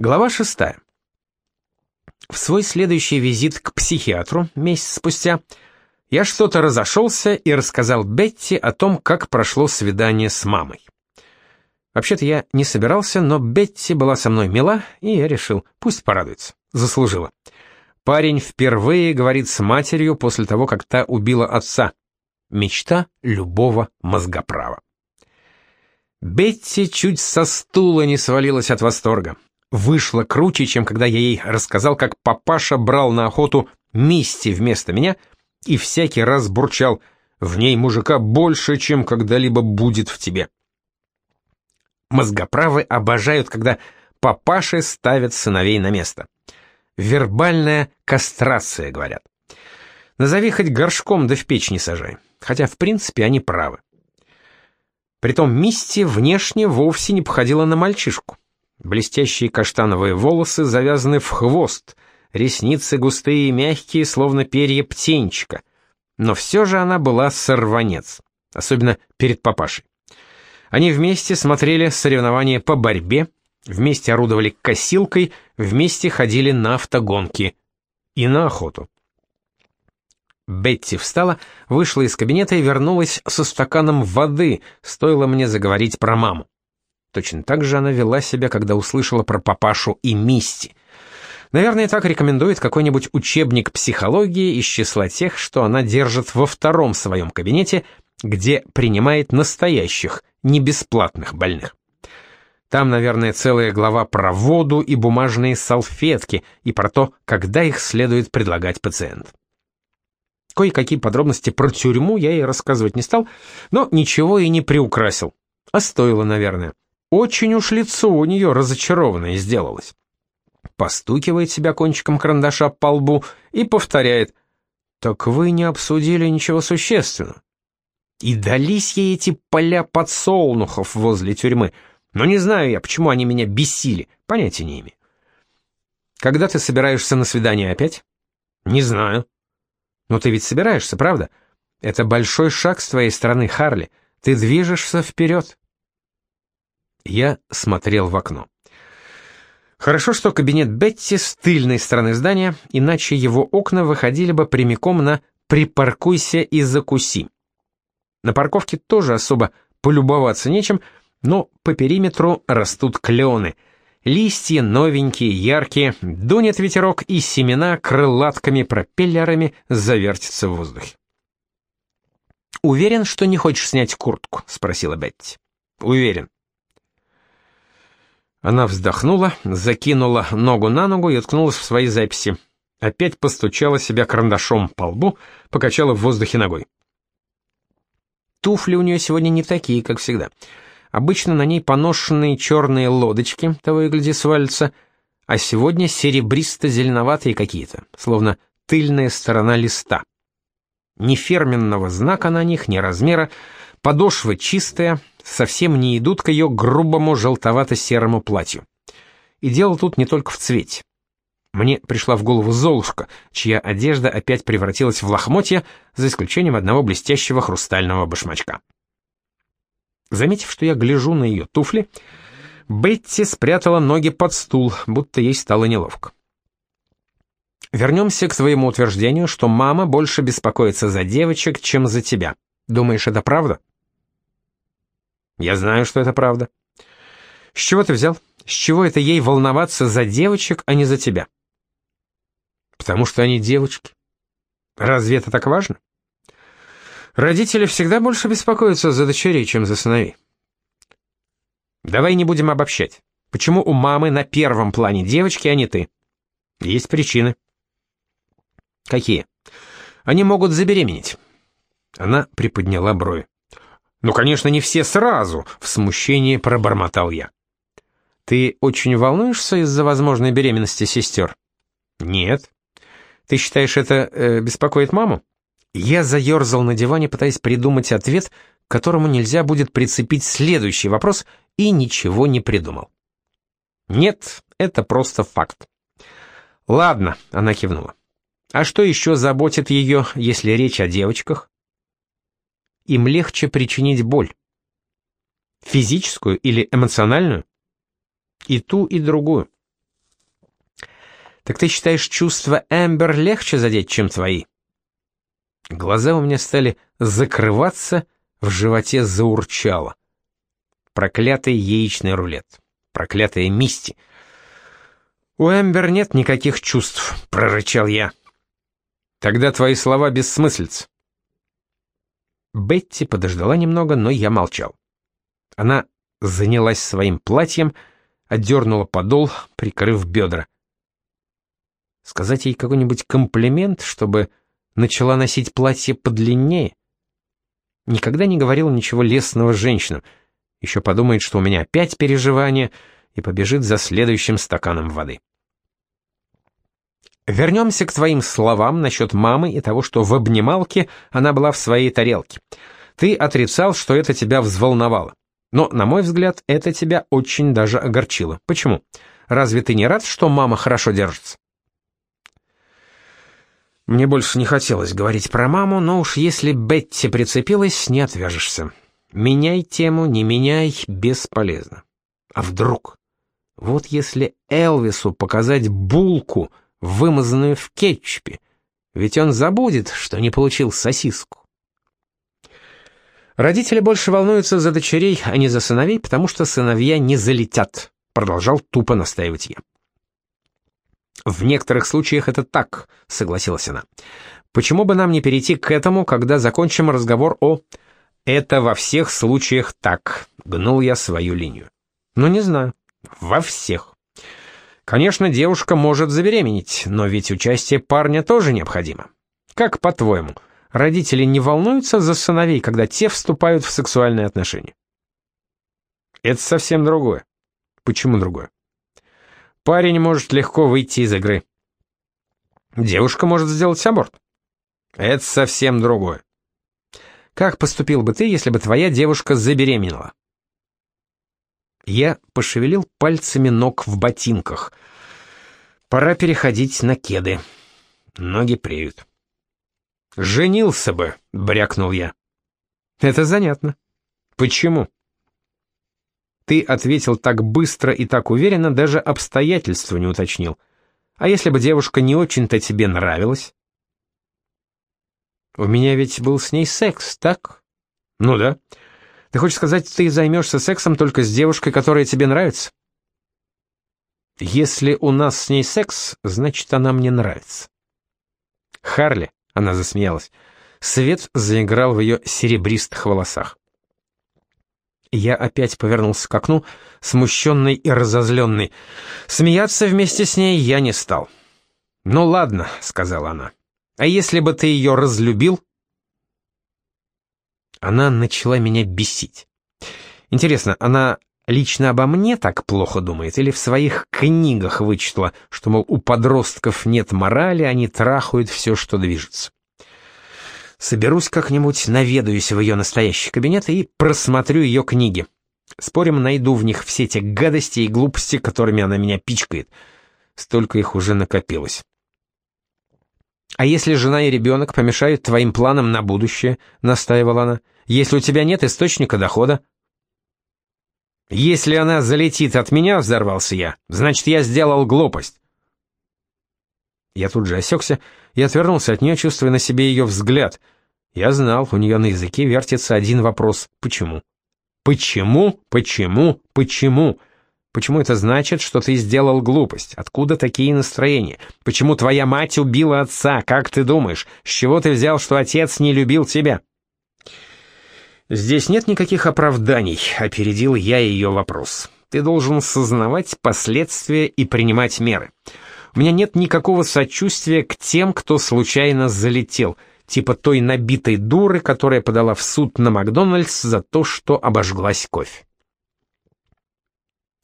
Глава шестая. В свой следующий визит к психиатру месяц спустя я что-то разошелся и рассказал Бетти о том, как прошло свидание с мамой. Вообще-то я не собирался, но Бетти была со мной мила, и я решил, пусть порадуется. Заслужила. Парень впервые говорит с матерью после того, как та убила отца. Мечта любого мозгоправа. Бетти чуть со стула не свалилась от восторга вышло круче, чем когда я ей рассказал, как папаша брал на охоту Мисти вместо меня и всякий раз бурчал «В ней мужика больше, чем когда-либо будет в тебе». Мозгоправы обожают, когда папаши ставят сыновей на место. Вербальная кастрация, говорят. Назови хоть горшком, да в печь не сажай. Хотя, в принципе, они правы. Притом Мисти внешне вовсе не походила на мальчишку. Блестящие каштановые волосы завязаны в хвост, ресницы густые и мягкие, словно перья птенчика. Но все же она была сорванец, особенно перед папашей. Они вместе смотрели соревнования по борьбе, вместе орудовали косилкой, вместе ходили на автогонки и на охоту. Бетти встала, вышла из кабинета и вернулась со стаканом воды, стоило мне заговорить про маму. Точно так же она вела себя, когда услышала про папашу и Мисти. Наверное, так рекомендует какой-нибудь учебник психологии из числа тех, что она держит во втором своем кабинете, где принимает настоящих, не бесплатных больных. Там, наверное, целая глава про воду и бумажные салфетки, и про то, когда их следует предлагать пациент. Кое-какие подробности про тюрьму я ей рассказывать не стал, но ничего и не приукрасил. А стоило, наверное. Очень уж лицо у нее разочарованное сделалось. Постукивает себя кончиком карандаша по лбу и повторяет «Так вы не обсудили ничего существенного». И дались ей эти поля подсолнухов возле тюрьмы, но не знаю я, почему они меня бесили, понятия не имею. Когда ты собираешься на свидание опять? Не знаю. Но ты ведь собираешься, правда? Это большой шаг с твоей стороны, Харли. Ты движешься вперед. Я смотрел в окно. Хорошо, что кабинет Бетти с тыльной стороны здания, иначе его окна выходили бы прямиком на «припаркуйся и закуси». На парковке тоже особо полюбоваться нечем, но по периметру растут клены. Листья новенькие, яркие, дунет ветерок, и семена крылатками-пропеллерами завертятся в воздухе. «Уверен, что не хочешь снять куртку?» — спросила Бетти. «Уверен». Она вздохнула, закинула ногу на ногу и уткнулась в свои записи. Опять постучала себя карандашом по лбу, покачала в воздухе ногой. Туфли у нее сегодня не такие, как всегда. Обычно на ней поношенные черные лодочки, того и гляди свалятся, а сегодня серебристо-зеленоватые какие-то, словно тыльная сторона листа. Ни фирменного знака на них, ни размера, подошва чистая, совсем не идут к ее грубому желтовато-серому платью. И дело тут не только в цвете. Мне пришла в голову Золушка, чья одежда опять превратилась в лохмотья, за исключением одного блестящего хрустального башмачка. Заметив, что я гляжу на ее туфли, Бетти спрятала ноги под стул, будто ей стало неловко. Вернемся к твоему утверждению, что мама больше беспокоится за девочек, чем за тебя. Думаешь, это правда? Я знаю, что это правда. С чего ты взял? С чего это ей волноваться за девочек, а не за тебя? Потому что они девочки. Разве это так важно? Родители всегда больше беспокоятся за дочерей, чем за сыновей. Давай не будем обобщать. Почему у мамы на первом плане девочки, а не ты? Есть причины. Какие? Они могут забеременеть. Она приподняла брови. «Ну, конечно, не все сразу», — в смущении пробормотал я. «Ты очень волнуешься из-за возможной беременности сестер?» «Нет». «Ты считаешь, это э, беспокоит маму?» Я заерзал на диване, пытаясь придумать ответ, к которому нельзя будет прицепить следующий вопрос, и ничего не придумал. «Нет, это просто факт». «Ладно», — она кивнула. «А что еще заботит ее, если речь о девочках?» Им легче причинить боль. Физическую или эмоциональную? И ту, и другую. Так ты считаешь чувства Эмбер легче задеть, чем твои? Глаза у меня стали закрываться, в животе заурчало. Проклятый яичный рулет. Проклятая Мисти. «У Эмбер нет никаких чувств», — прорычал я. «Тогда твои слова бессмыслиц». Бетти подождала немного, но я молчал. Она занялась своим платьем, отдернула подол, прикрыв бедра. Сказать ей какой-нибудь комплимент, чтобы начала носить платье подлиннее? Никогда не говорил ничего лестного женщинам. Еще подумает, что у меня опять переживания, и побежит за следующим стаканом воды. Вернемся к твоим словам насчет мамы и того, что в обнималке она была в своей тарелке. Ты отрицал, что это тебя взволновало. Но, на мой взгляд, это тебя очень даже огорчило. Почему? Разве ты не рад, что мама хорошо держится? Мне больше не хотелось говорить про маму, но уж если Бетти прицепилась, не отвяжешься. Меняй тему, не меняй, бесполезно. А вдруг? Вот если Элвису показать булку, вымазанную в кетчупе, ведь он забудет, что не получил сосиску. Родители больше волнуются за дочерей, а не за сыновей, потому что сыновья не залетят, продолжал тупо настаивать я. В некоторых случаях это так, согласилась она. Почему бы нам не перейти к этому, когда закончим разговор о это во всех случаях так, гнул я свою линию. Но не знаю. Во всех. Конечно, девушка может забеременеть, но ведь участие парня тоже необходимо. Как по-твоему, родители не волнуются за сыновей, когда те вступают в сексуальные отношения? Это совсем другое. Почему другое? Парень может легко выйти из игры. Девушка может сделать аборт. Это совсем другое. Как поступил бы ты, если бы твоя девушка забеременела? Я пошевелил пальцами ног в ботинках. Пора переходить на кеды. Ноги преют. «Женился бы», — брякнул я. «Это занятно. Почему?» Ты ответил так быстро и так уверенно, даже обстоятельства не уточнил. А если бы девушка не очень-то тебе нравилась? У меня ведь был с ней секс, так? Ну да. Ты хочешь сказать, ты займешься сексом только с девушкой, которая тебе нравится? Если у нас с ней секс, значит, она мне нравится. Харли, она засмеялась. Свет заиграл в ее серебристых волосах. Я опять повернулся к окну, смущенный и разозленный. Смеяться вместе с ней я не стал. «Ну ладно», — сказала она. «А если бы ты ее разлюбил?» Она начала меня бесить. Интересно, она лично обо мне так плохо думает или в своих книгах вычитала, что, мол, у подростков нет морали, они трахают все, что движется? Соберусь как-нибудь, наведаюсь в ее настоящий кабинет и просмотрю ее книги. Спорим, найду в них все те гадости и глупости, которыми она меня пичкает. Столько их уже накопилось. «А если жена и ребенок помешают твоим планам на будущее?» — настаивала она. «Если у тебя нет источника дохода?» «Если она залетит от меня», — взорвался я, — «значит, я сделал глупость». Я тут же осекся и отвернулся от нее, чувствуя на себе ее взгляд. Я знал, у нее на языке вертится один вопрос «почему?». «Почему? Почему? Почему?» Почему это значит, что ты сделал глупость? Откуда такие настроения? Почему твоя мать убила отца? Как ты думаешь? С чего ты взял, что отец не любил тебя?» «Здесь нет никаких оправданий», — опередил я ее вопрос. «Ты должен сознавать последствия и принимать меры. У меня нет никакого сочувствия к тем, кто случайно залетел, типа той набитой дуры, которая подала в суд на Макдональдс за то, что обожглась кофе».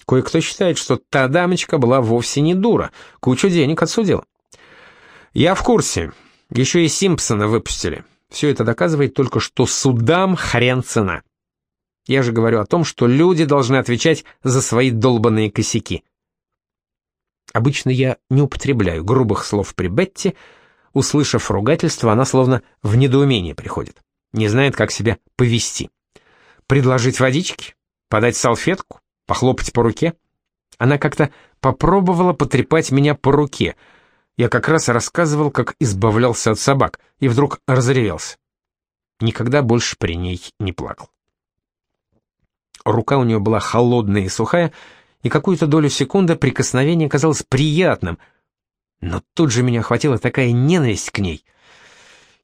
Кое-кто считает, что та дамочка была вовсе не дура, кучу денег отсудила. Я в курсе. Еще и Симпсона выпустили. Все это доказывает только, что судам хрен цена. Я же говорю о том, что люди должны отвечать за свои долбанные косяки. Обычно я не употребляю грубых слов при Бетти. Услышав ругательство, она словно в недоумение приходит. Не знает, как себя повести. Предложить водички? Подать салфетку? Похлопать по руке? Она как-то попробовала потрепать меня по руке — Я как раз рассказывал, как избавлялся от собак, и вдруг разревелся. Никогда больше при ней не плакал. Рука у нее была холодная и сухая, и какую-то долю секунды прикосновение казалось приятным, но тут же меня охватила такая ненависть к ней.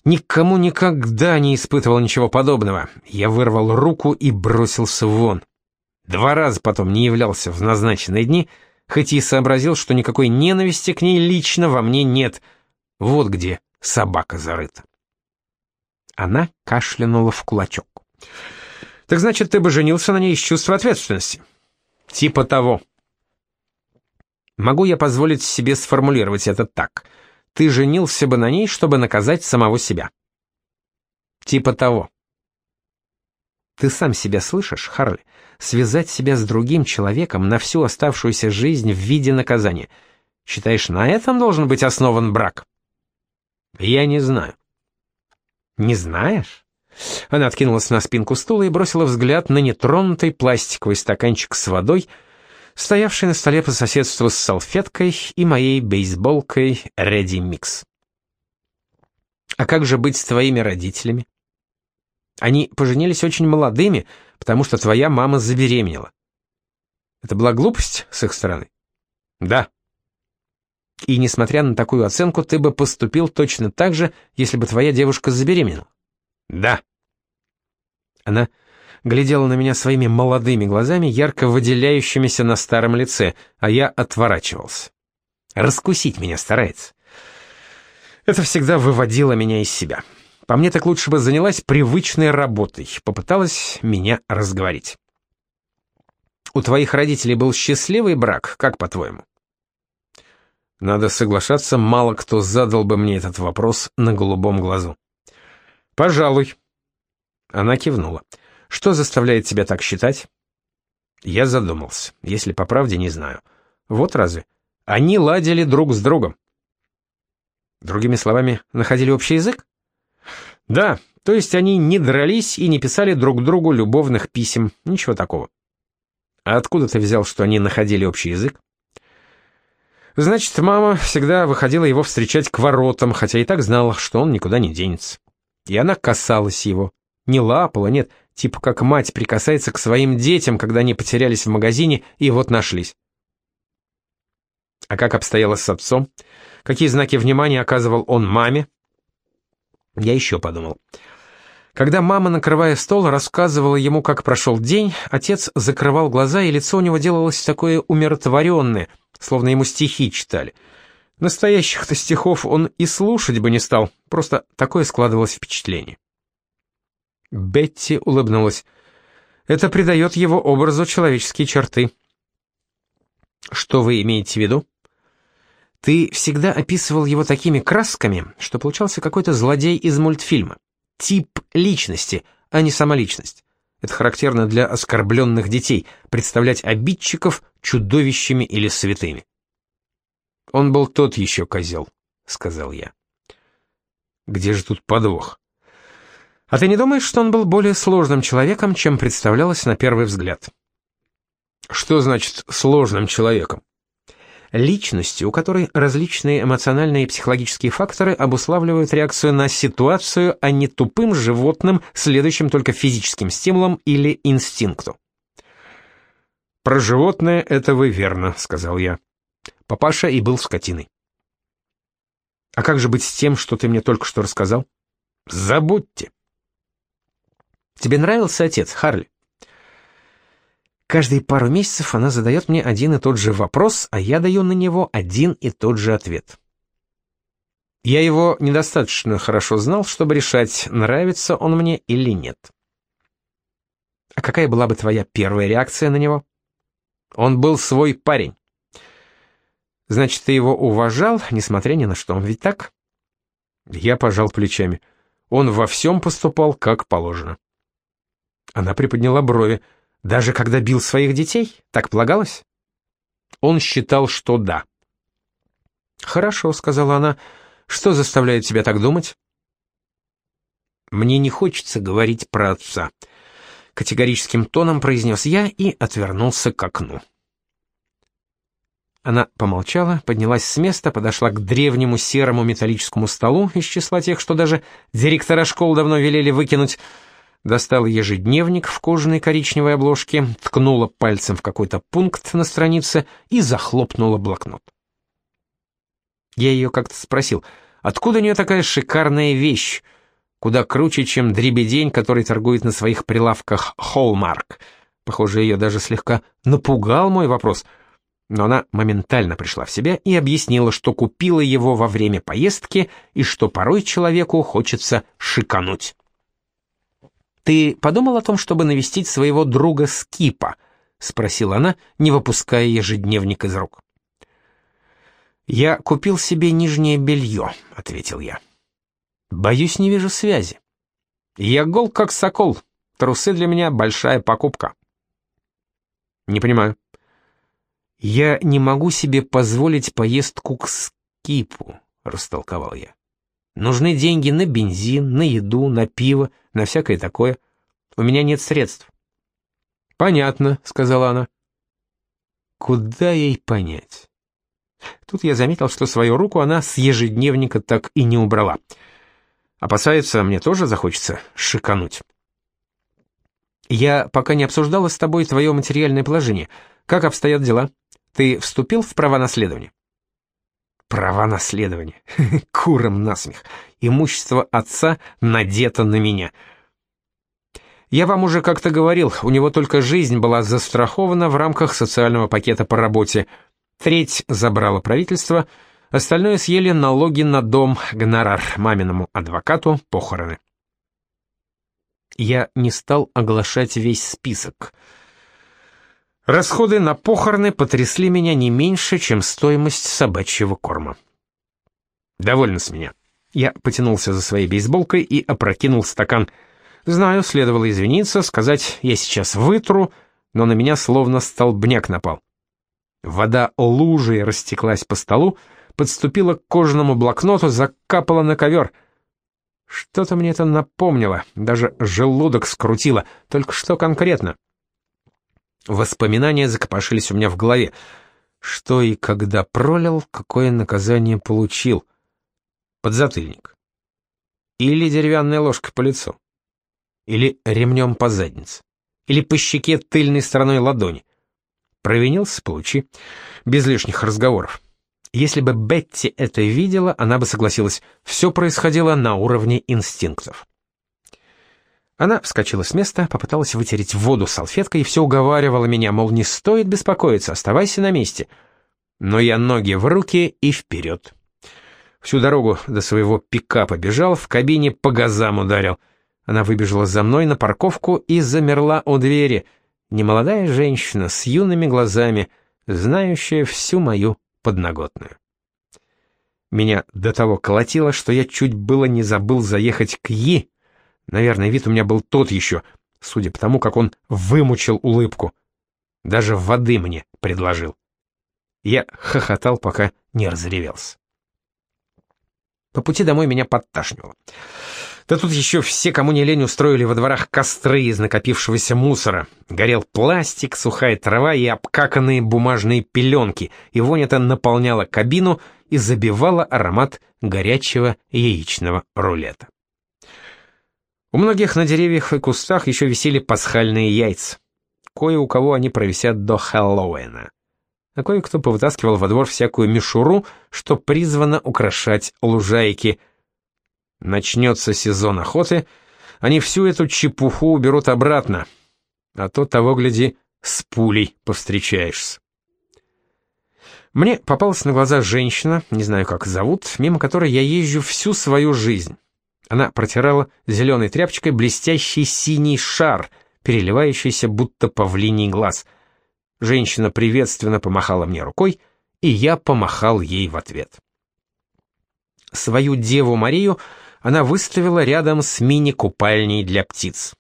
Никому никогда не испытывал ничего подобного. Я вырвал руку и бросился вон. Два раза потом не являлся в назначенные дни, хоть и сообразил, что никакой ненависти к ней лично во мне нет. Вот где собака зарыта. Она кашлянула в кулачок. Так значит, ты бы женился на ней из чувства ответственности? Типа того. Могу я позволить себе сформулировать это так. Ты женился бы на ней, чтобы наказать самого себя. Типа того. Ты сам себя слышишь, Харли? Связать себя с другим человеком на всю оставшуюся жизнь в виде наказания. Считаешь, на этом должен быть основан брак? Я не знаю. Не знаешь? Она откинулась на спинку стула и бросила взгляд на нетронутый пластиковый стаканчик с водой, стоявший на столе по соседству с салфеткой и моей бейсболкой Ready Mix. «А как же быть с твоими родителями?» «Они поженились очень молодыми, потому что твоя мама забеременела». «Это была глупость с их стороны?» «Да», и несмотря на такую оценку, ты бы поступил точно так же, если бы твоя девушка забеременела. Да. Она глядела на меня своими молодыми глазами, ярко выделяющимися на старом лице, а я отворачивался. Раскусить меня старается. Это всегда выводило меня из себя. По мне так лучше бы занялась привычной работой, попыталась меня разговорить. У твоих родителей был счастливый брак, как по-твоему? Надо соглашаться, мало кто задал бы мне этот вопрос на голубом глазу. «Пожалуй». Она кивнула. «Что заставляет тебя так считать?» Я задумался. Если по правде, не знаю. Вот разве? Они ладили друг с другом. Другими словами, находили общий язык? Да, то есть они не дрались и не писали друг другу любовных писем, ничего такого. А откуда ты взял, что они находили общий язык? Значит, мама всегда выходила его встречать к воротам, хотя и так знала, что он никуда не денется и она касалась его. Не лапала, нет, типа как мать прикасается к своим детям, когда они потерялись в магазине и вот нашлись. А как обстояло с отцом? Какие знаки внимания оказывал он маме? Я еще подумал. Когда мама, накрывая стол, рассказывала ему, как прошел день, отец закрывал глаза, и лицо у него делалось такое умиротворенное, словно ему стихи читали — Настоящих-то стихов он и слушать бы не стал, просто такое складывалось впечатление. Бетти улыбнулась. Это придает его образу человеческие черты. Что вы имеете в виду? Ты всегда описывал его такими красками, что получался какой-то злодей из мультфильма. Тип личности, а не самоличность. Это характерно для оскорбленных детей, представлять обидчиков чудовищами или святыми. «Он был тот еще козел», — сказал я. «Где же тут подвох?» «А ты не думаешь, что он был более сложным человеком, чем представлялось на первый взгляд?» «Что значит «сложным человеком»?» Личностью, у которой различные эмоциональные и психологические факторы обуславливают реакцию на ситуацию, а не тупым животным, следующим только физическим стимулам или инстинкту. «Про животное это вы верно», — сказал я. Папаша и был скотиной. А как же быть с тем, что ты мне только что рассказал? Забудьте. Тебе нравился отец, Харли? Каждые пару месяцев она задает мне один и тот же вопрос, а я даю на него один и тот же ответ. Я его недостаточно хорошо знал, чтобы решать, нравится он мне или нет. А какая была бы твоя первая реакция на него? Он был свой парень. Значит, ты его уважал, несмотря ни на что, ведь так? Я пожал плечами. Он во всем поступал как положено. Она приподняла брови. Даже когда бил своих детей? Так полагалось? Он считал, что да. «Хорошо», — сказала она. «Что заставляет тебя так думать?» «Мне не хочется говорить про отца», — категорическим тоном произнес я и отвернулся к окну. Она помолчала, поднялась с места, подошла к древнему серому металлическому столу из числа тех, что даже директора школ давно велели выкинуть, достала ежедневник в кожаной коричневой обложке, ткнула пальцем в какой-то пункт на странице и захлопнула блокнот. Я ее как-то спросил, откуда у нее такая шикарная вещь, куда круче, чем дребедень, который торгует на своих прилавках Холмарк. Похоже, ее даже слегка напугал мой вопрос — но она моментально пришла в себя и объяснила, что купила его во время поездки и что порой человеку хочется шикануть. «Ты подумал о том, чтобы навестить своего друга Скипа?» — спросила она, не выпуская ежедневник из рук. «Я купил себе нижнее белье», — ответил я. «Боюсь, не вижу связи. Я гол как сокол. Трусы для меня большая покупка». «Не понимаю». «Я не могу себе позволить поездку к Скипу», — растолковал я. «Нужны деньги на бензин, на еду, на пиво, на всякое такое. У меня нет средств». «Понятно», — сказала она. «Куда ей понять?» Тут я заметил, что свою руку она с ежедневника так и не убрала. Опасается, мне тоже захочется шикануть. «Я пока не обсуждала с тобой твое материальное положение. Как обстоят дела?» Ты вступил в права наследования? Права наследования. Куром насмех. Имущество отца надето на меня. Я вам уже как-то говорил, у него только жизнь была застрахована в рамках социального пакета по работе. Треть забрало правительство, остальное съели налоги на дом, гонорар маминому адвокату, похороны. Я не стал оглашать весь список — Расходы на похороны потрясли меня не меньше, чем стоимость собачьего корма. Довольно с меня. Я потянулся за своей бейсболкой и опрокинул стакан. Знаю, следовало извиниться, сказать «я сейчас вытру», но на меня словно столбняк напал. Вода лужей растеклась по столу, подступила к кожаному блокноту, закапала на ковер. Что-то мне это напомнило, даже желудок скрутило, только что конкретно. Воспоминания закопошились у меня в голове. Что и когда пролил, какое наказание получил. Подзатыльник. Или деревянная ложка по лицу. Или ремнем по заднице. Или по щеке тыльной стороной ладони. Провинился, получи. Без лишних разговоров. Если бы Бетти это видела, она бы согласилась. Все происходило на уровне инстинктов. Она вскочила с места, попыталась вытереть воду салфеткой и все уговаривала меня, мол, не стоит беспокоиться, оставайся на месте. Но я ноги в руки и вперед. Всю дорогу до своего пикапа бежал, в кабине по газам ударил. Она выбежала за мной на парковку и замерла у двери. Немолодая женщина с юными глазами, знающая всю мою подноготную. Меня до того колотило, что я чуть было не забыл заехать к Yi, Наверное, вид у меня был тот еще, судя по тому, как он вымучил улыбку. Даже воды мне предложил. Я хохотал, пока не разревелся. По пути домой меня подташнивало. Да тут еще все, кому не лень, устроили во дворах костры из накопившегося мусора. Горел пластик, сухая трава и обкаканные бумажные пеленки, и вонь это наполняла кабину и забивала аромат горячего яичного рулета. У многих на деревьях и кустах еще висели пасхальные яйца. Кое у кого они провисят до Хэллоуина. А кое-кто повытаскивал во двор всякую мишуру, что призвано украшать лужайки. Начнется сезон охоты, они всю эту чепуху уберут обратно, а то того, гляди, с пулей повстречаешься. Мне попалась на глаза женщина, не знаю как зовут, мимо которой я езжу всю свою жизнь. Она протирала зеленой тряпочкой блестящий синий шар, переливающийся будто павлиний глаз. Женщина приветственно помахала мне рукой, и я помахал ей в ответ. Свою деву Марию она выставила рядом с мини-купальней для птиц.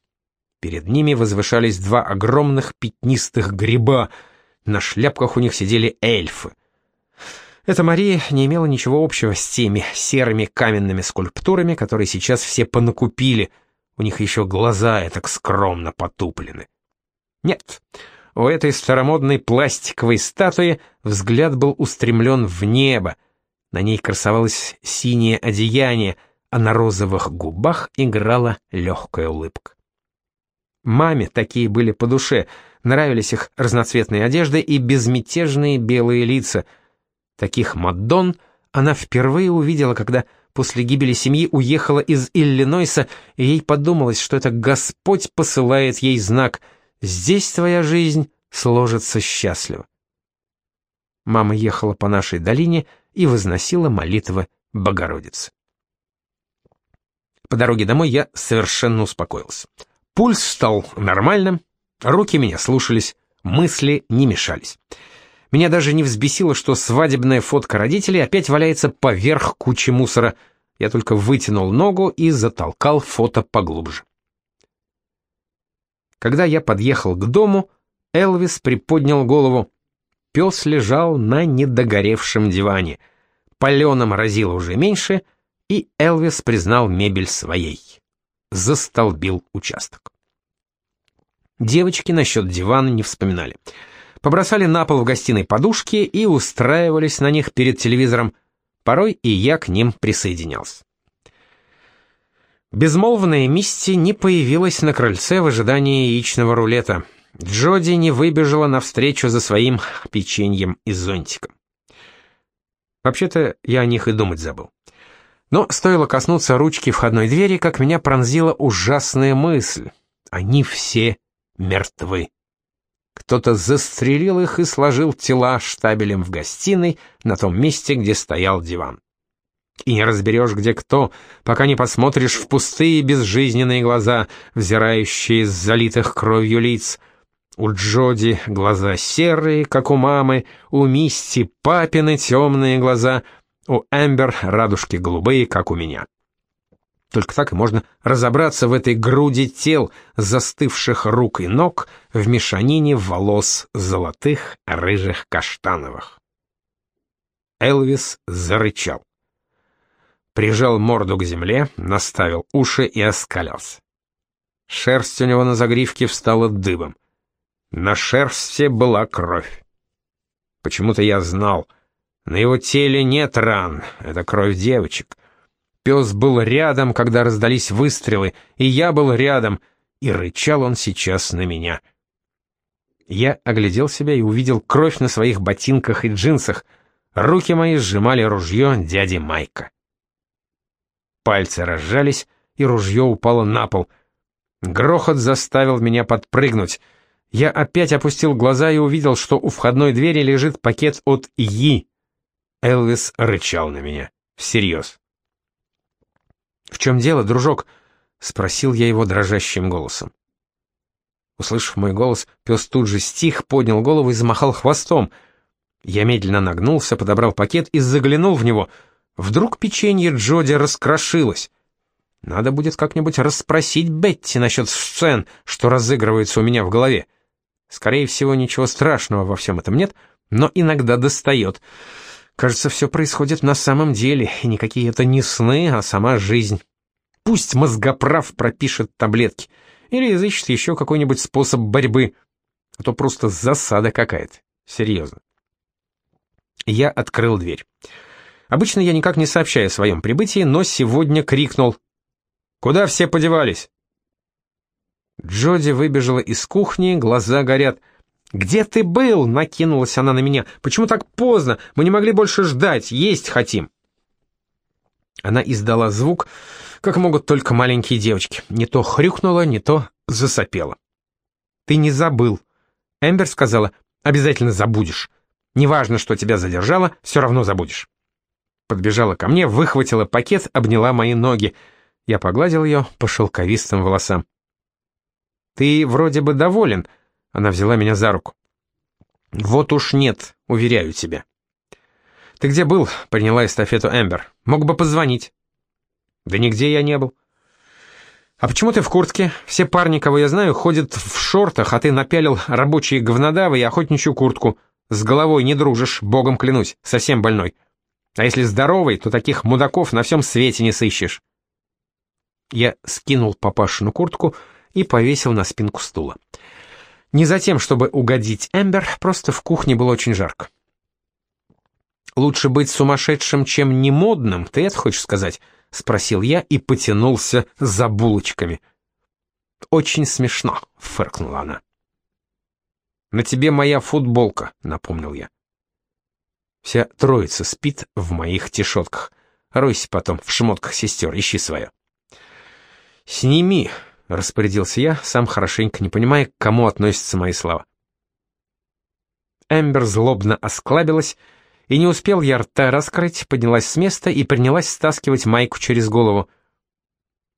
Перед ними возвышались два огромных пятнистых гриба, на шляпках у них сидели эльфы. Эта Мария не имела ничего общего с теми серыми каменными скульптурами, которые сейчас все понакупили. У них еще глаза так скромно потуплены. Нет, у этой старомодной пластиковой статуи взгляд был устремлен в небо. На ней красовалось синее одеяние, а на розовых губах играла легкая улыбка. Маме такие были по душе, нравились их разноцветные одежды и безмятежные белые лица. Таких Мадонн она впервые увидела, когда после гибели семьи уехала из Иллинойса, и ей подумалось, что это Господь посылает ей знак «Здесь твоя жизнь сложится счастливо». Мама ехала по нашей долине и возносила молитвы Богородицы. По дороге домой я совершенно успокоился. Пульс стал нормальным, руки меня слушались, мысли не мешались. Меня даже не взбесило, что свадебная фотка родителей опять валяется поверх кучи мусора. Я только вытянул ногу и затолкал фото поглубже. Когда я подъехал к дому, Элвис приподнял голову. Пес лежал на недогоревшем диване. Паленым разило уже меньше, и Элвис признал мебель своей. Застолбил участок. Девочки насчет дивана не вспоминали побросали на пол в гостиной подушки и устраивались на них перед телевизором. Порой и я к ним присоединялся. Безмолвная Мисти не появилась на крыльце в ожидании яичного рулета. Джоди не выбежала навстречу за своим печеньем и зонтиком. Вообще-то я о них и думать забыл. Но стоило коснуться ручки входной двери, как меня пронзила ужасная мысль. Они все мертвы. Кто-то застрелил их и сложил тела штабелем в гостиной на том месте, где стоял диван. И не разберешь, где кто, пока не посмотришь в пустые безжизненные глаза, взирающие из залитых кровью лиц. У Джоди глаза серые, как у мамы, у Мисти папины темные глаза, у Эмбер радужки голубые, как у меня. Только так и можно разобраться в этой груди тел, застывших рук и ног, в мешанине волос золотых, рыжих, каштановых. Элвис зарычал. Прижал морду к земле, наставил уши и оскалялся. Шерсть у него на загривке встала дыбом. На шерсти была кровь. Почему-то я знал, на его теле нет ран, это кровь девочек. Пес был рядом, когда раздались выстрелы, и я был рядом, и рычал он сейчас на меня. Я оглядел себя и увидел кровь на своих ботинках и джинсах. Руки мои сжимали ружье дяди Майка. Пальцы разжались, и ружье упало на пол. Грохот заставил меня подпрыгнуть. Я опять опустил глаза и увидел, что у входной двери лежит пакет от Yi. Элвис рычал на меня. Всерьез. «В чем дело, дружок?» — спросил я его дрожащим голосом. Услышав мой голос, пес тут же стих, поднял голову и замахал хвостом. Я медленно нагнулся, подобрал пакет и заглянул в него. Вдруг печенье Джоди раскрошилось. Надо будет как-нибудь расспросить Бетти насчет сцен, что разыгрывается у меня в голове. Скорее всего, ничего страшного во всем этом нет, но иногда достает. Кажется, все происходит на самом деле, и никакие это не сны, а сама жизнь. Пусть мозгоправ пропишет таблетки, или изыщет еще какой-нибудь способ борьбы, а то просто засада какая-то. Серьезно. Я открыл дверь. Обычно я никак не сообщаю о своем прибытии, но сегодня крикнул «Куда все подевались?» Джоди выбежала из кухни, глаза горят. «Где ты был?» — накинулась она на меня. «Почему так поздно? Мы не могли больше ждать, есть хотим». Она издала звук, как могут только маленькие девочки. Не то хрюкнула, не то засопела. «Ты не забыл». Эмбер сказала, «Обязательно забудешь. Неважно, что тебя задержало, все равно забудешь». Подбежала ко мне, выхватила пакет, обняла мои ноги. Я погладил ее по шелковистым волосам. «Ты вроде бы доволен», — она взяла меня за руку. «Вот уж нет, уверяю тебя». «Ты где был?» — приняла эстафету Эмбер. «Мог бы позвонить». «Да нигде я не был». «А почему ты в куртке? Все парни, кого я знаю, ходят в шортах, а ты напялил рабочие говнодавы и охотничью куртку. С головой не дружишь, богом клянусь, совсем больной. А если здоровый, то таких мудаков на всем свете не сыщешь». Я скинул папашину куртку и повесил на спинку стула. Не за тем, чтобы угодить Эмбер, просто в кухне было очень жарко. «Лучше быть сумасшедшим, чем немодным, ты это хочешь сказать?» — спросил я и потянулся за булочками. «Очень смешно», — фыркнула она. «На тебе моя футболка», — напомнил я. Вся троица спит в моих тишотках. Ройся потом в шмотках сестер, ищи свое. «Сними», — распорядился я, сам хорошенько не понимая, к кому относятся мои слова. Эмбер злобно осклабилась, и не успел я рта раскрыть, поднялась с места и принялась стаскивать майку через голову.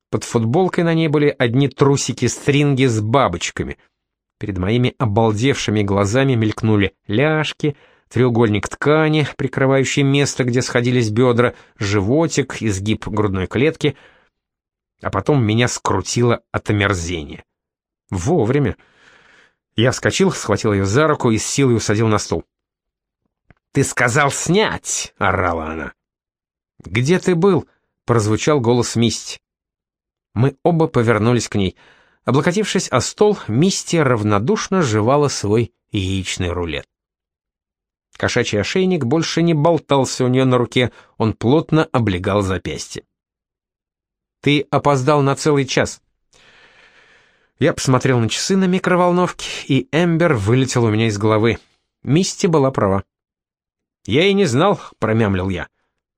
Под футболкой на ней были одни трусики-стринги с бабочками. Перед моими обалдевшими глазами мелькнули ляжки — треугольник ткани, прикрывающий место, где сходились бедра, животик, изгиб грудной клетки, а потом меня скрутило от омерзения. Вовремя. Я вскочил, схватил ее за руку и с силой усадил на стул. «Ты сказал снять!» — орала она. «Где ты был?» — прозвучал голос Мисти. Мы оба повернулись к ней. Облокотившись о стол, Мисти равнодушно жевала свой яичный рулет. Кошачий ошейник больше не болтался у нее на руке, он плотно облегал запястье. «Ты опоздал на целый час». Я посмотрел на часы на микроволновке, и Эмбер вылетел у меня из головы. Мисти была права. «Я и не знал», — промямлил я.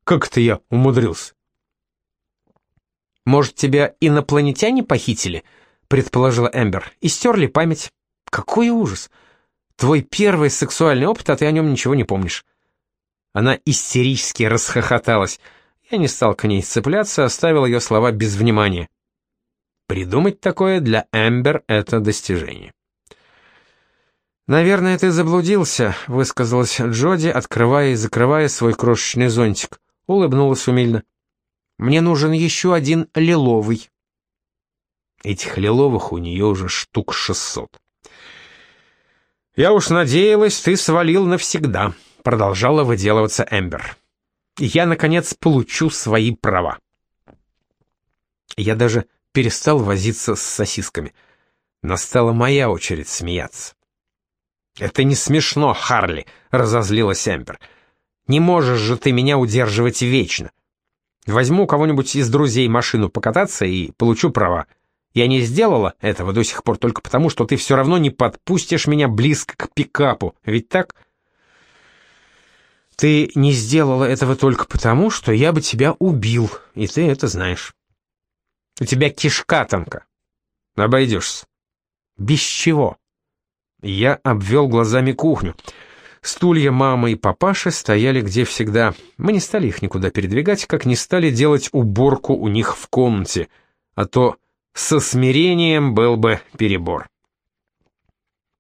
«Как это я умудрился?» «Может, тебя инопланетяне похитили?» — предположила Эмбер. «И стерли память. Какой ужас!» Твой первый сексуальный опыт, а ты о нем ничего не помнишь». Она истерически расхохоталась. Я не стал к ней цепляться, оставил ее слова без внимания. Придумать такое для Эмбер — это достижение. «Наверное, ты заблудился», — высказалась Джоди, открывая и закрывая свой крошечный зонтик. Улыбнулась умильно. «Мне нужен еще один лиловый». Этих лиловых у нее уже штук шестьсот. «Я уж надеялась, ты свалил навсегда», — продолжала выделываться Эмбер. «И я, наконец, получу свои права». Я даже перестал возиться с сосисками. Настала моя очередь смеяться. «Это не смешно, Харли», — разозлилась Эмбер. «Не можешь же ты меня удерживать вечно. Возьму у кого-нибудь из друзей машину покататься и получу права. Я не сделала этого до сих пор только потому, что ты все равно не подпустишь меня близко к пикапу, ведь так? Ты не сделала этого только потому, что я бы тебя убил, и ты это знаешь. У тебя кишка тонка. Обойдешься. Без чего? Я обвел глазами кухню. Стулья мамы и папаши стояли где всегда. Мы не стали их никуда передвигать, как не стали делать уборку у них в комнате, а то со смирением был бы перебор.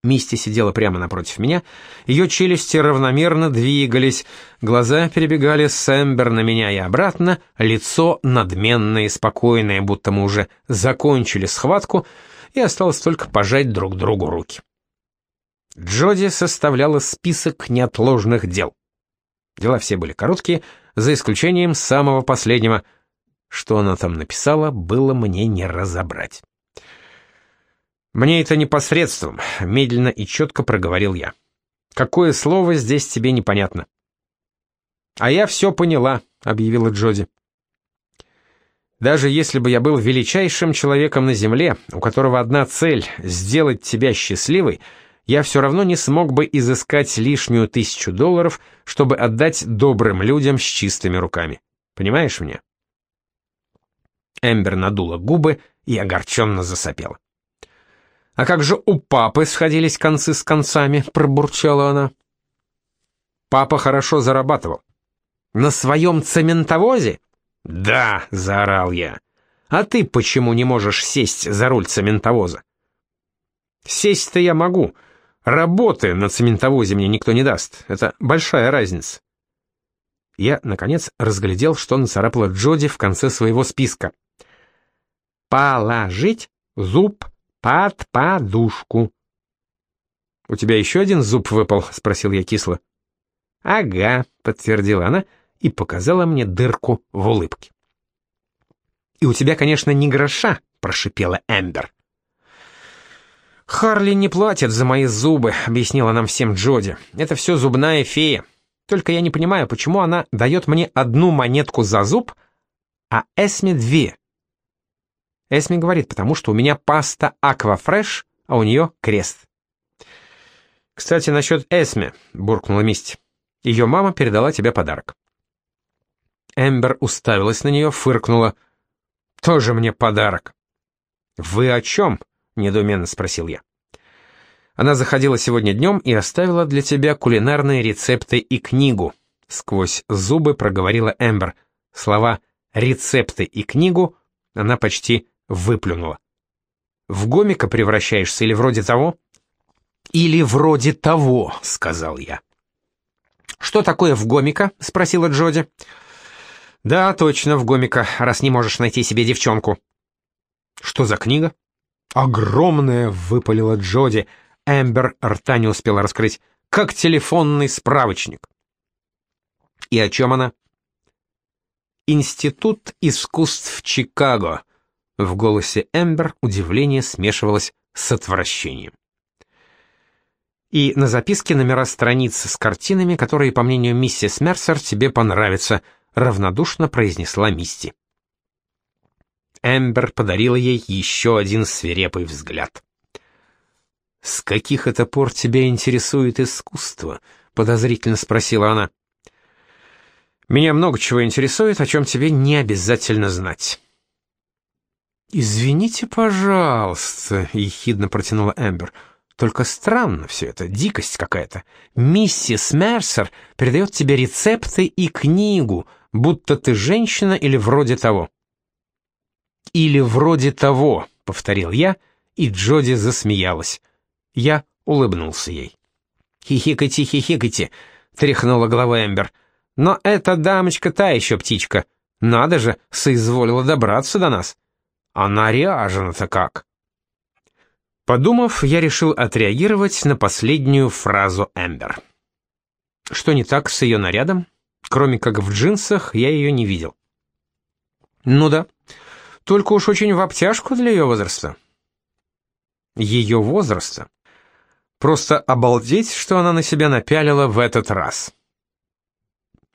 Мисти сидела прямо напротив меня, ее челюсти равномерно двигались, глаза перебегали с Эмбер на меня и обратно, лицо надменное и спокойное, будто мы уже закончили схватку, и осталось только пожать друг другу руки. Джоди составляла список неотложных дел. Дела все были короткие, за исключением самого последнего — что она там написала, было мне не разобрать. «Мне это непосредством», — медленно и четко проговорил я. «Какое слово здесь тебе непонятно?» «А я все поняла», — объявила Джоди. «Даже если бы я был величайшим человеком на Земле, у которого одна цель — сделать тебя счастливой, я все равно не смог бы изыскать лишнюю тысячу долларов, чтобы отдать добрым людям с чистыми руками. Понимаешь меня?» Эмбер надула губы и огорченно засопела. «А как же у папы сходились концы с концами?» — пробурчала она. «Папа хорошо зарабатывал». «На своем цементовозе?» «Да!» — заорал я. «А ты почему не можешь сесть за руль цементовоза?» «Сесть-то я могу. Работы на цементовозе мне никто не даст. Это большая разница». Я, наконец, разглядел, что нацарапала Джоди в конце своего списка — Положить зуб под подушку. «У тебя еще один зуб выпал?» — спросил я кисло. «Ага», — подтвердила она и показала мне дырку в улыбке. «И у тебя, конечно, не гроша», — прошипела Эмбер. «Харли не платит за мои зубы», — объяснила нам всем Джоди. «Это все зубная фея. Только я не понимаю, почему она дает мне одну монетку за зуб, а Эсме две». Эсми говорит, потому что у меня паста Аквафреш, а у нее крест. «Кстати, насчет Эсми», — буркнула Мисти. «Ее мама передала тебе подарок». Эмбер уставилась на нее, фыркнула. «Тоже мне подарок». «Вы о чем?» — недоуменно спросил я. «Она заходила сегодня днем и оставила для тебя кулинарные рецепты и книгу», — сквозь зубы проговорила Эмбер. Слова «рецепты» и «книгу» она почти выплюнула. «В гомика превращаешься или вроде того?» «Или вроде того», — сказал я. «Что такое в гомика?» — спросила Джоди. «Да, точно, в гомика, раз не можешь найти себе девчонку». «Что за книга?» «Огромная!» — выпалила Джоди. Эмбер рта не успела раскрыть. «Как телефонный справочник». «И о чем она?» «Институт искусств Чикаго», в голосе Эмбер удивление смешивалось с отвращением. И на записке номера страниц с картинами, которые, по мнению миссис Мерсер, тебе понравятся, равнодушно произнесла Мисти. Эмбер подарила ей еще один свирепый взгляд. «С каких это пор тебя интересует искусство?» — подозрительно спросила она. «Меня много чего интересует, о чем тебе не обязательно знать». «Извините, пожалуйста», — ехидно протянула Эмбер. «Только странно все это, дикость какая-то. Миссис Мерсер передает тебе рецепты и книгу, будто ты женщина или вроде того». «Или вроде того», — повторил я, и Джоди засмеялась. Я улыбнулся ей. «Хихикайте, хихикайте», — тряхнула голова Эмбер. «Но эта дамочка та еще птичка. Надо же, соизволила добраться до нас». А наряжена-то как!» Подумав, я решил отреагировать на последнюю фразу Эмбер. Что не так с ее нарядом? Кроме как в джинсах, я ее не видел. Ну да, только уж очень в обтяжку для ее возраста. Ее возраста? Просто обалдеть, что она на себя напялила в этот раз.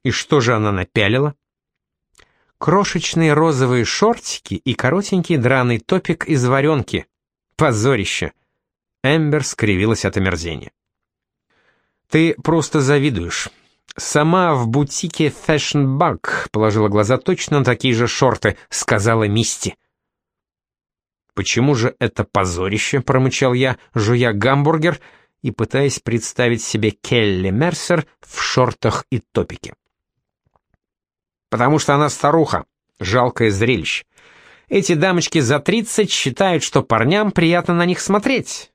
И что же она напялила? Крошечные розовые шортики и коротенький драный топик из варенки. Позорище. Эмбер скривилась от омерзения. «Ты просто завидуешь. Сама в бутике Fashion Bug положила глаза точно на такие же шорты», — сказала Мисти. «Почему же это позорище?» — промычал я, жуя гамбургер и пытаясь представить себе Келли Мерсер в шортах и топике. Потому что она старуха. Жалкое зрелище. Эти дамочки за 30 считают, что парням приятно на них смотреть.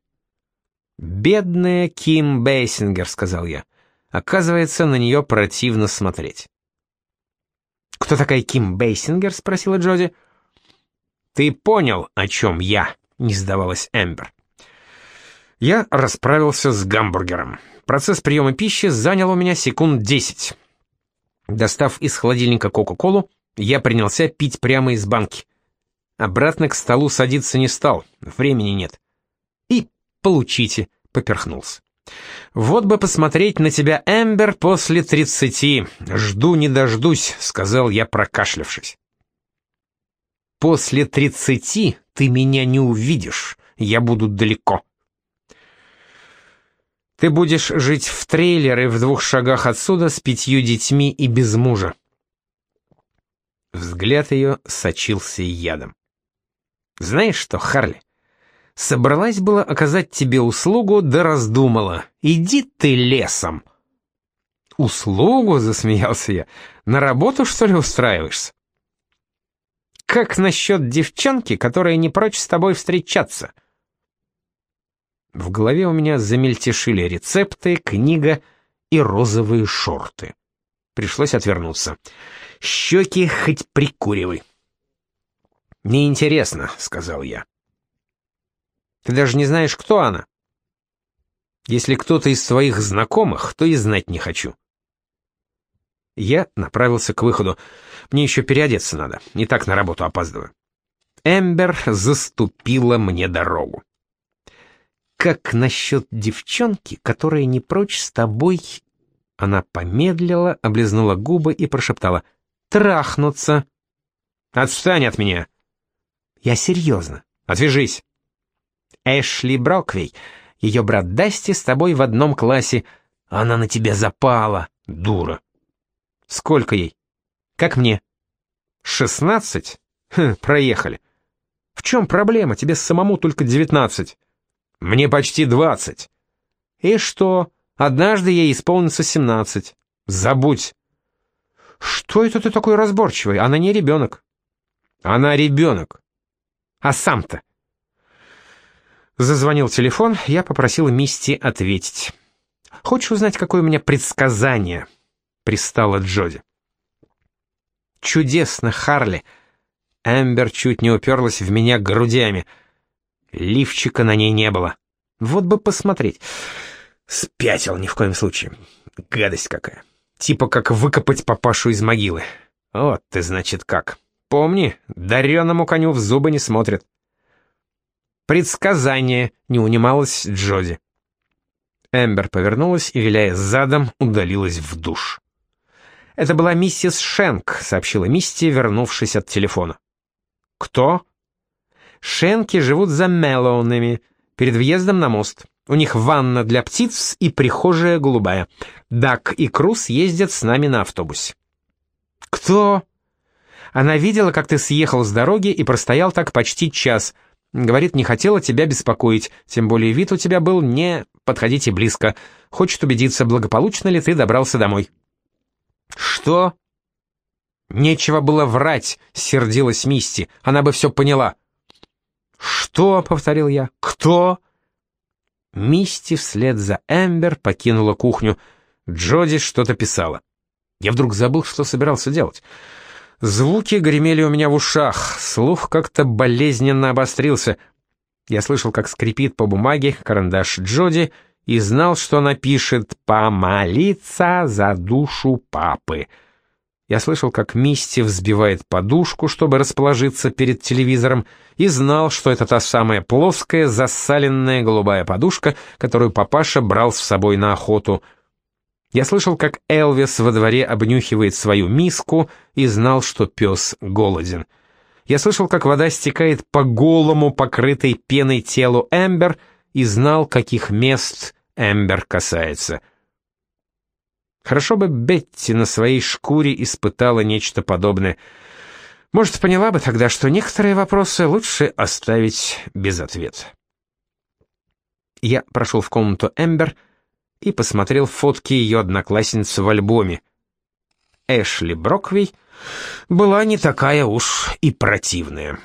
«Бедная Ким Бейсингер», — сказал я. Оказывается, на нее противно смотреть. «Кто такая Ким Бейсингер?» — спросила Джоди. «Ты понял, о чем я?» — не сдавалась Эмбер. Я расправился с гамбургером. Процесс приема пищи занял у меня секунд десять. Достав из холодильника Кока-Колу, я принялся пить прямо из банки. Обратно к столу садиться не стал, времени нет. И получите, поперхнулся. «Вот бы посмотреть на тебя, Эмбер, после тридцати. Жду не дождусь», — сказал я, прокашлявшись. «После тридцати ты меня не увидишь, я буду далеко». Ты будешь жить в трейлере в двух шагах отсюда с пятью детьми и без мужа. Взгляд ее сочился ядом. Знаешь что, Харли? Собралась была оказать тебе услугу, да раздумала. Иди ты лесом. Услугу, засмеялся я. На работу, что ли, устраиваешься? Как насчет девчонки, которая не прочь с тобой встречаться? — в голове у меня замельтешили рецепты, книга и розовые шорты. Пришлось отвернуться. Щеки хоть прикуривай. «Неинтересно», — сказал я. «Ты даже не знаешь, кто она?» «Если кто-то из твоих знакомых, то и знать не хочу». Я направился к выходу. Мне еще переодеться надо, не так на работу опаздываю. Эмбер заступила мне дорогу. Как насчет девчонки, которая не прочь с тобой...» Она помедлила, облизнула губы и прошептала. «Трахнуться!» «Отстань от меня!» «Я серьезно. Отвяжись!» «Эшли Броквей, ее брат Дасти с тобой в одном классе. Она на тебя запала, дура!» «Сколько ей?» «Как мне?» «Шестнадцать? Хм, проехали. В чем проблема? Тебе самому только девятнадцать. Мне почти двадцать. И что? Однажды ей исполнится семнадцать. Забудь. Что это ты такой разборчивый? Она не ребенок. Она ребенок. А сам-то? Зазвонил телефон, я попросил Мисти ответить. «Хочешь узнать, какое у меня предсказание?» — пристала Джоди. «Чудесно, Харли!» Эмбер чуть не уперлась в меня грудями. Лифчика на ней не было. Вот бы посмотреть. Спятил ни в коем случае. Гадость какая. Типа как выкопать папашу из могилы. Вот ты, значит, как. Помни, дареному коню в зубы не смотрят. Предсказание, не унималась Джоди. Эмбер повернулась и, виляя задом, удалилась в душ. «Это была миссис Шенк», — сообщила Мисти, вернувшись от телефона. «Кто?» «Шенки живут за Меллоунами, перед въездом на мост. У них ванна для птиц и прихожая голубая. Дак и Крус ездят с нами на автобусе». «Кто?» «Она видела, как ты съехал с дороги и простоял так почти час. Говорит, не хотела тебя беспокоить, тем более вид у тебя был не «подходите близко». Хочет убедиться, благополучно ли ты добрался домой». «Что?» «Нечего было врать», — сердилась Мисти. «Она бы все поняла». «Что?» — повторил я. «Кто?» Мисти вслед за Эмбер покинула кухню. Джоди что-то писала. Я вдруг забыл, что собирался делать. Звуки гремели у меня в ушах, слух как-то болезненно обострился. Я слышал, как скрипит по бумаге карандаш Джоди, и знал, что она пишет «помолиться за душу папы». Я слышал, как Мисти взбивает подушку, чтобы расположиться перед телевизором, и знал, что это та самая плоская, засаленная голубая подушка, которую папаша брал с собой на охоту. Я слышал, как Элвис во дворе обнюхивает свою миску, и знал, что пес голоден. Я слышал, как вода стекает по голому, покрытой пеной телу Эмбер, и знал, каких мест Эмбер касается — Хорошо бы Бетти на своей шкуре испытала нечто подобное. Может, поняла бы тогда, что некоторые вопросы лучше оставить без ответа. Я прошел в комнату Эмбер и посмотрел фотки ее одноклассницы в альбоме. Эшли Броквей была не такая уж и противная.